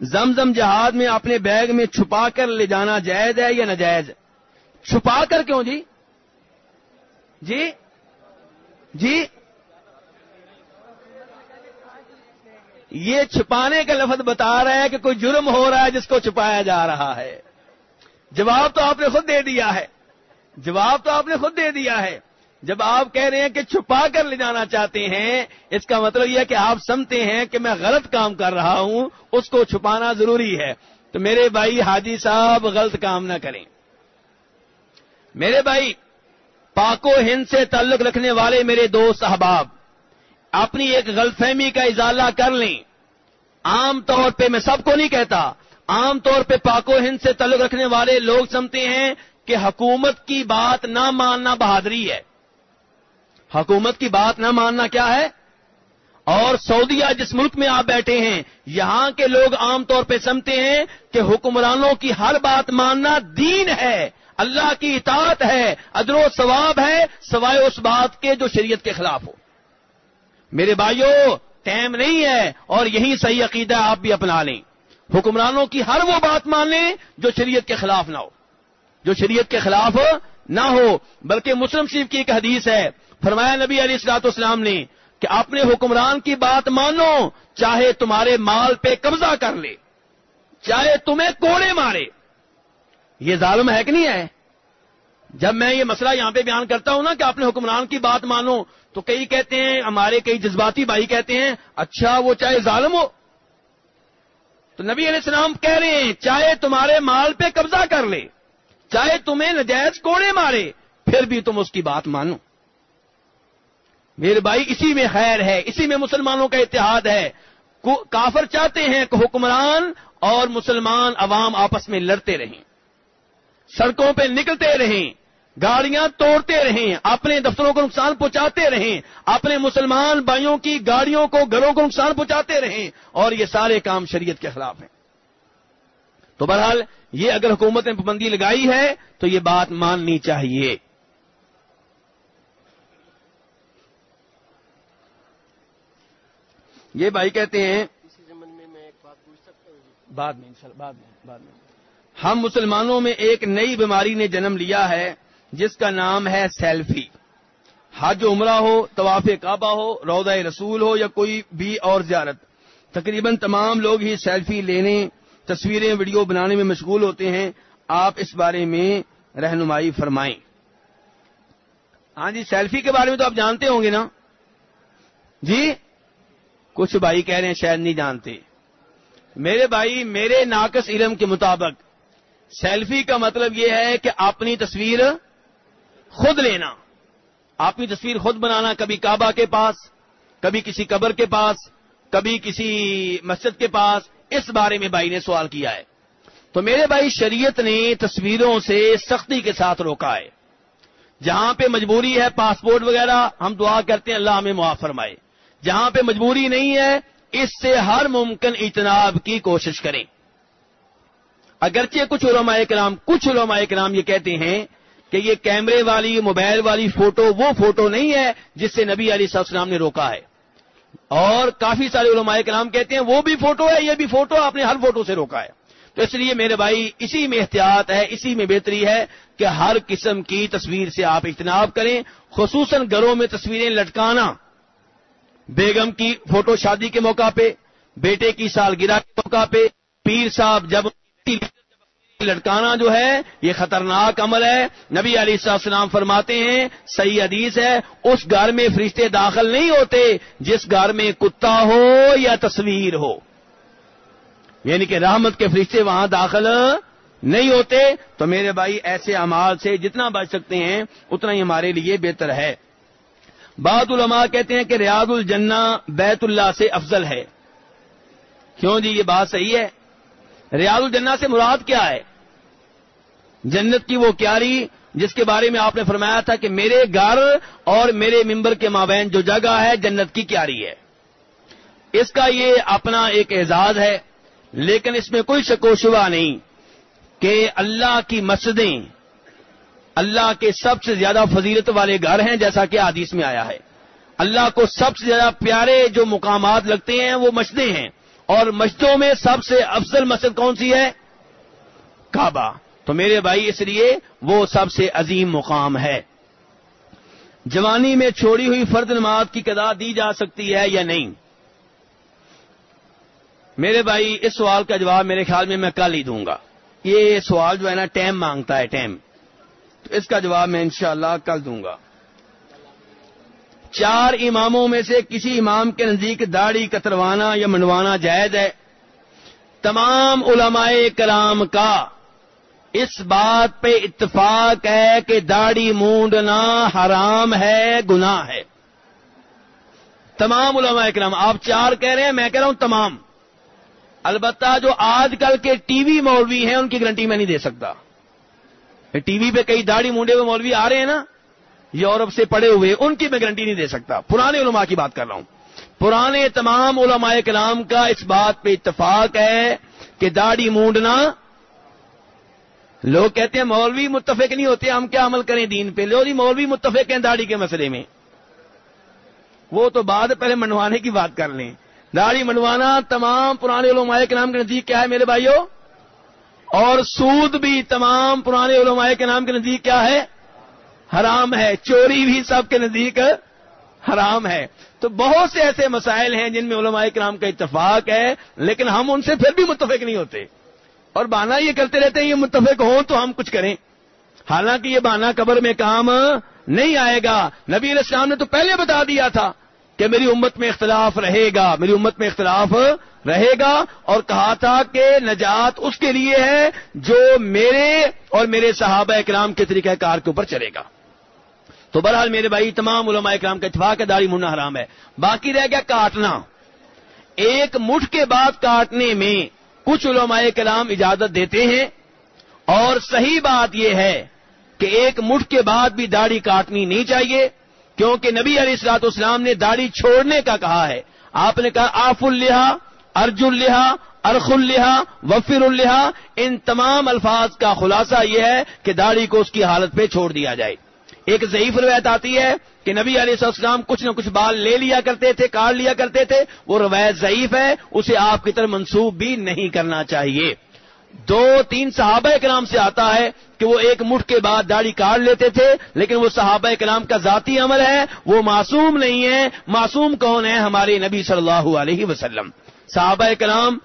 زمزم جہاد میں اپنے بیگ میں چھپا کر لے جانا جائز ہے یا ناجائز؟ چھپا کر کیوں جی؟ جی؟ جی؟ یہ چھپانے کا لفظ بتا رہا ہے کہ کوئی جرم ہو رہا ہے جس کو چھپایا جا رہا ہے۔ جواب تو آپ نے خود دے دیا ہے۔ جواب تو آپ نے خود دے دیا ہے۔ جب آپ کہہ رہے ہیں کہ چھپا کر لے جانا چاہتے ہیں، اس کا مطلب یہ ہے کہ آپ سمجھتے ہیں کہ میں غلط کام کر رہا ہوں، اس کو چھپانا ضروری ہے۔ تو میرے بھائی حاجی صاحب غلط کام نہ کریں۔ میرے بھائی پاکو ہند سے تعلق رکھنے والے میرے دوست احباب، اپنی ایک غلط فہمی کا اضالہ کر لیں۔ عام طور پہ میں سب کو نہیں کہتا، عام طور پہ پاکو ہند سے تعلق رکھنے والے لوگ سمجھتے ہیں کہ حکومت کی بات نہ ماننا بہادری ہے۔ حکومت کی بات نہ ماننا کیا ہے؟ اور سعودیہ جس ملک میں آپ بیٹھے ہیں، یہاں کے لوگ عام طور پہ سمجھتے ہیں کہ حکمرانوں کی ہر بات ماننا دین ہے، اللہ کی اطاعت ہے ادر و ثواب ہے، سوائے اس بات کے جو شریعت کے خلاف ہو۔ میرے بھائیوں ٹائم نہیں ہے اور یہی صحیح عقیدہ آپ بھی اپنا لیں۔ حکمرانوں کی ہر وہ بات مان لیں جو شریعت کے خلاف نہ ہو۔ جو شریعت کے خلاف نہ ہو، بلکہ مسلم شریف کی ایک حدیث ہے فرمایا نبی علی السلاط اسلام نے کہ اپنے حکمران کی بات مانو، چاہے تمہارے مال پہ قبضہ کر لے، چاہے تمہیں کوڑے مارے۔ یہ ظالم ہے کہ نہیں ہے؟ جب میں یہ مسئلہ یہاں پہ بیان کرتا ہوں نا کہ اپنے حکمران کی بات مانو، تو کئی کہتے ہیں، ہمارے کئی جذباتی بھائی کہتے ہیں اچھا وہ چاہے ظالم ہو۔ تو نبی علیہ السلام کہہ رہے ہیں، چاہے تمہارے مال پہ قبضہ کر لے، چاہے تمہیں نجائز کوڑے مارے، پھر بھی تم اس کی بات مانو۔ میرے بھائی اسی میں خیر ہے، اسی میں مسلمانوں کا اتحاد ہے۔ کافر چاہتے ہیں کہ حکمران اور مسلمان عوام آپس میں لڑتے رہیں۔ سڑکوں پہ نکلتے رہیں، گاڑیاں توڑتے رہیں، اپنے دفتروں کو نقصان پہنچاتے رہیں، اپنے مسلمان بھائیوں کی گاڑیوں کو گھروں کو نقصان پہنچاتے رہیں اور یہ سارے کام شریعت کے خلاف ہیں۔ تو بہرحال یہ اگر حکومت نے پابندی لگائی ہے تو یہ بات ماننی چاہیے۔ یہ بھائی کہتے ہیں بعد میں بعد میں بعد میں۔ ہم مسلمانوں میں ایک نئی بیماری نے جنم لیا ہے جس کا نام ہے سیلفی۔ حج عمرہ ہو طواف کعبہ ہو روضہ رسول ہو یا کوئی بھی اور زیارت۔ تقریباً تمام لوگ ہی سیلفی لینے تصویریں ویڈیو بنانے میں مشغول ہوتے ہیں۔ آپ اس بارے میں رہنمائی فرمائیں۔ ہاں جی سیلفی کے بارے میں تو آپ جانتے ہوں گے نا۔ جی؟ کچھ بھائی کہہ رہے ہیں شاید نہیں جانتے۔ میرے بھائی، میرے ناقص علم کے مطابق، سیلفی کا مطلب یہ ہے کہ اپنی تصویر خود لینا۔ اپنی تصویر خود بنانا، کبھی کعبہ کے پاس، کبھی کسی قبر کے پاس، کبھی کسی مسجد کے پاس۔ اس بارے میں بھائی نے سوال کیا ہے۔ تو میرے بھائی، شریعت نے تصویروں سے سختی کے ساتھ روکا ہے۔ جہاں پہ مجبوری ہے، پاسپورٹ وغیرہ، ہم دعا کرتے ہیں، اللہ ہمیں معاف فرمائے۔ جہاں پہ مجبوری نہیں ہے، اس سے ہر ممکن اجتناب کی کوشش کریں۔ اگرچہ کچھ علماء کرام، کچھ علماء کرام یہ کہتے ہیں کہ یہ کیمرے والی، موبائل والی فوٹو، وہ فوٹو نہیں ہے جس سے نبی علی صاحب السلام نے روکا ہے۔ اور کافی سارے علماء کرام کہتے ہیں، وہ بھی فوٹو ہے، یہ بھی فوٹو، آپ نے ہر فوٹو سے روکا ہے۔ تو اس لیے میرے بھائی، اسی میں احتیاط ہے، اسی میں بہتری ہے کہ ہر قسم کی تصویر سے آپ اجتناب کریں، خصوصاً گھروں میں تصویریں لٹکانا۔ بیگم کی فوٹو شادی کے موقع پہ، بیٹے کی سالگرہ کے موقع پہ، پیر صاحب جب لٹکانا جو ہے، یہ خطرناک عمل ہے۔ نبی علی السلام فرماتے ہیں، صحیح حدیث ہے، اس گھر میں فرشتے داخل نہیں ہوتے، جس گھر میں کتا ہو یا تصویر ہو۔ یعنی کہ رحمت کے فرشتے وہاں داخل نہیں ہوتے۔ تو میرے بھائی، ایسے امال سے جتنا بچ سکتے ہیں، اتنا ہی ہمارے لیے بہتر ہے۔ بعض علماء کہتے ہیں کہ ریاض الجنہ بیت اللہ سے افضل ہے۔ کیوں جی یہ بات صحیح ہے؟ ریاض الجنہ سے مراد کیا ہے؟ جنت کی وہ کیاری جس کے بارے میں آپ نے فرمایا تھا کہ میرے گھر اور میرے ممبر کے مابین جو جگہ ہے جنت کی کیاری ہے۔ اس کا یہ اپنا ایک اعزاز ہے، لیکن اس میں کوئی شک و شبہ نہیں کہ اللہ کی مسجدیں اللہ کے سب سے زیادہ فضیلت والے گھر ہیں جیسا کہ حدیث میں آیا ہے۔ اللہ کو سب سے زیادہ پیارے جو مقامات لگتے ہیں وہ مسجدیں ہیں۔ اور مسجدوں میں سب سے افضل مسجد کون سی ہے؟ کعبہ۔ تو میرے بھائی، اس لیے وہ سب سے عظیم مقام ہے۔ جوانی میں چھوڑی ہوئی فرد نماز کی قدا دی جا سکتی ہے یا نہیں؟ میرے بھائی، اس سوال کا جواب میرے خیال میں میں کل ہی دوں گا۔ یہ سوال جو ہے نا ٹائم مانگتا ہے ٹائم تو اس کا جواب میں انشاءاللہ کل دوں گا۔ چار اماموں میں سے کسی امام کے نزدیک داڑھی کتروانا یا منڈوانا جائز ہے۔ تمام علماء کرام کا اس بات پہ اتفاق ہے کہ داڑھی مونڈنا حرام ہے، گناہ ہے۔ تمام علماء کرام، آپ چار کہہ رہے ہیں، میں کہہ رہا ہوں تمام۔ البتہ جو آج کل کے ٹی وی مولوی ہیں، ان کی گارنٹی میں نہیں دے سکتا۔ ٹی وی پہ کئی داڑھی مونڈے ہوئے مولوی آ رہے ہیں نا، یورپ سے پڑے ہوئے، ان کی میں گارنٹی نہیں دے سکتا۔ پرانے علماء کی بات کر رہا ہوں۔ پرانے تمام علماء کلام کا اس بات پہ اتفاق ہے کہ داڑھی مونڈنا، لوگ کہتے ہیں مولوی متفق نہیں ہوتے، ہم کیا عمل کریں دین پہ؟ لو جی مولوی متفق ہیں داڑھی کے مسئلے میں۔ وہ تو بعد پہلے منڈوانے کی بات کر لیں۔ داڑھی منڈوانا تمام پرانے علماء کے نام کے نزدیک کیا ہے میرے بھائیوں؟ اور سود بھی تمام پرانے علماء کے نام کے نزدیک کیا ہے؟ حرام ہے۔ چوری بھی سب کے نزدیک حرام ہے۔ تو بہت سے ایسے مسائل ہیں جن میں علماء کرام کا اتفاق ہے، لیکن ہم ان سے پھر بھی متفق نہیں ہوتے۔ اور بانا یہ کرتے رہتے ہیں، یہ متفق ہوں تو ہم کچھ کریں۔ حالانکہ یہ بانا قبر میں کام نہیں آئے گا۔ نبی علیہ السلام نے تو پہلے بتا دیا تھا کہ میری امت میں اختلاف رہے گا۔ میری امت میں اختلاف رہے گا اور کہا تھا کہ نجات اس کے لیے ہے جو میرے اور میرے صحابہ اکرام کے طریقہ کار کے اوپر چلے گا۔ تو بہرحال میرے بھائی، تمام علماء اکرام کا اتفاق ہے، داڑھی منہ حرام ہے۔ باقی رہ گیا کاٹنا۔ ایک مٹھ کے بعد کاٹنے میں کچھ علماء کلام اجازت دیتے ہیں۔ اور صحیح بات یہ ہے کہ ایک مٹھ کے بعد بھی داڑھی کاٹنی نہیں چاہیے، کیونکہ نبی علیہ السلاط اسلام نے داڑھی چھوڑنے کا کہا ہے۔ آپ نے کہا، آف الحا ارج الحا ارخ الحا وفر الحا ان تمام الفاظ کا خلاصہ یہ ہے کہ داڑھی کو اس کی حالت پہ چھوڑ دیا جائے۔ ایک ضعیف روایت آتی ہے کہ نبی علیہ السلام کچھ نہ کچھ بال لے لیا کرتے تھے، کاٹ لیا کرتے تھے۔ وہ روایت ضعیف ہے، اسے آپ کی طرح منسوخ بھی نہیں کرنا چاہیے۔ دو تین صحابہ کلام سے آتا ہے کہ وہ ایک مٹھ کے بعد داڑھی کاٹ لیتے تھے، لیکن وہ صحابہ کلام کا ذاتی عمل ہے، وہ معصوم نہیں ہے۔ معصوم کون ہے؟ ہمارے نبی صلی اللہ علیہ وسلم۔ صحابہ کلام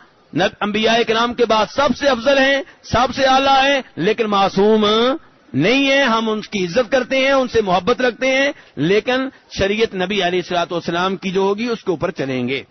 انبیاء کلام کے بعد سب سے افضل ہیں، سب سے اعلیٰ ہیں، لیکن معصوم نہیں ہے ہم ان کی عزت کرتے ہیں، ان سے محبت رکھتے ہیں، لیکن شریعت نبی علیہ السلاط والسلام کی جو ہوگی، اس کے اوپر چلیں گے۔